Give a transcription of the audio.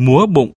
múa bụng.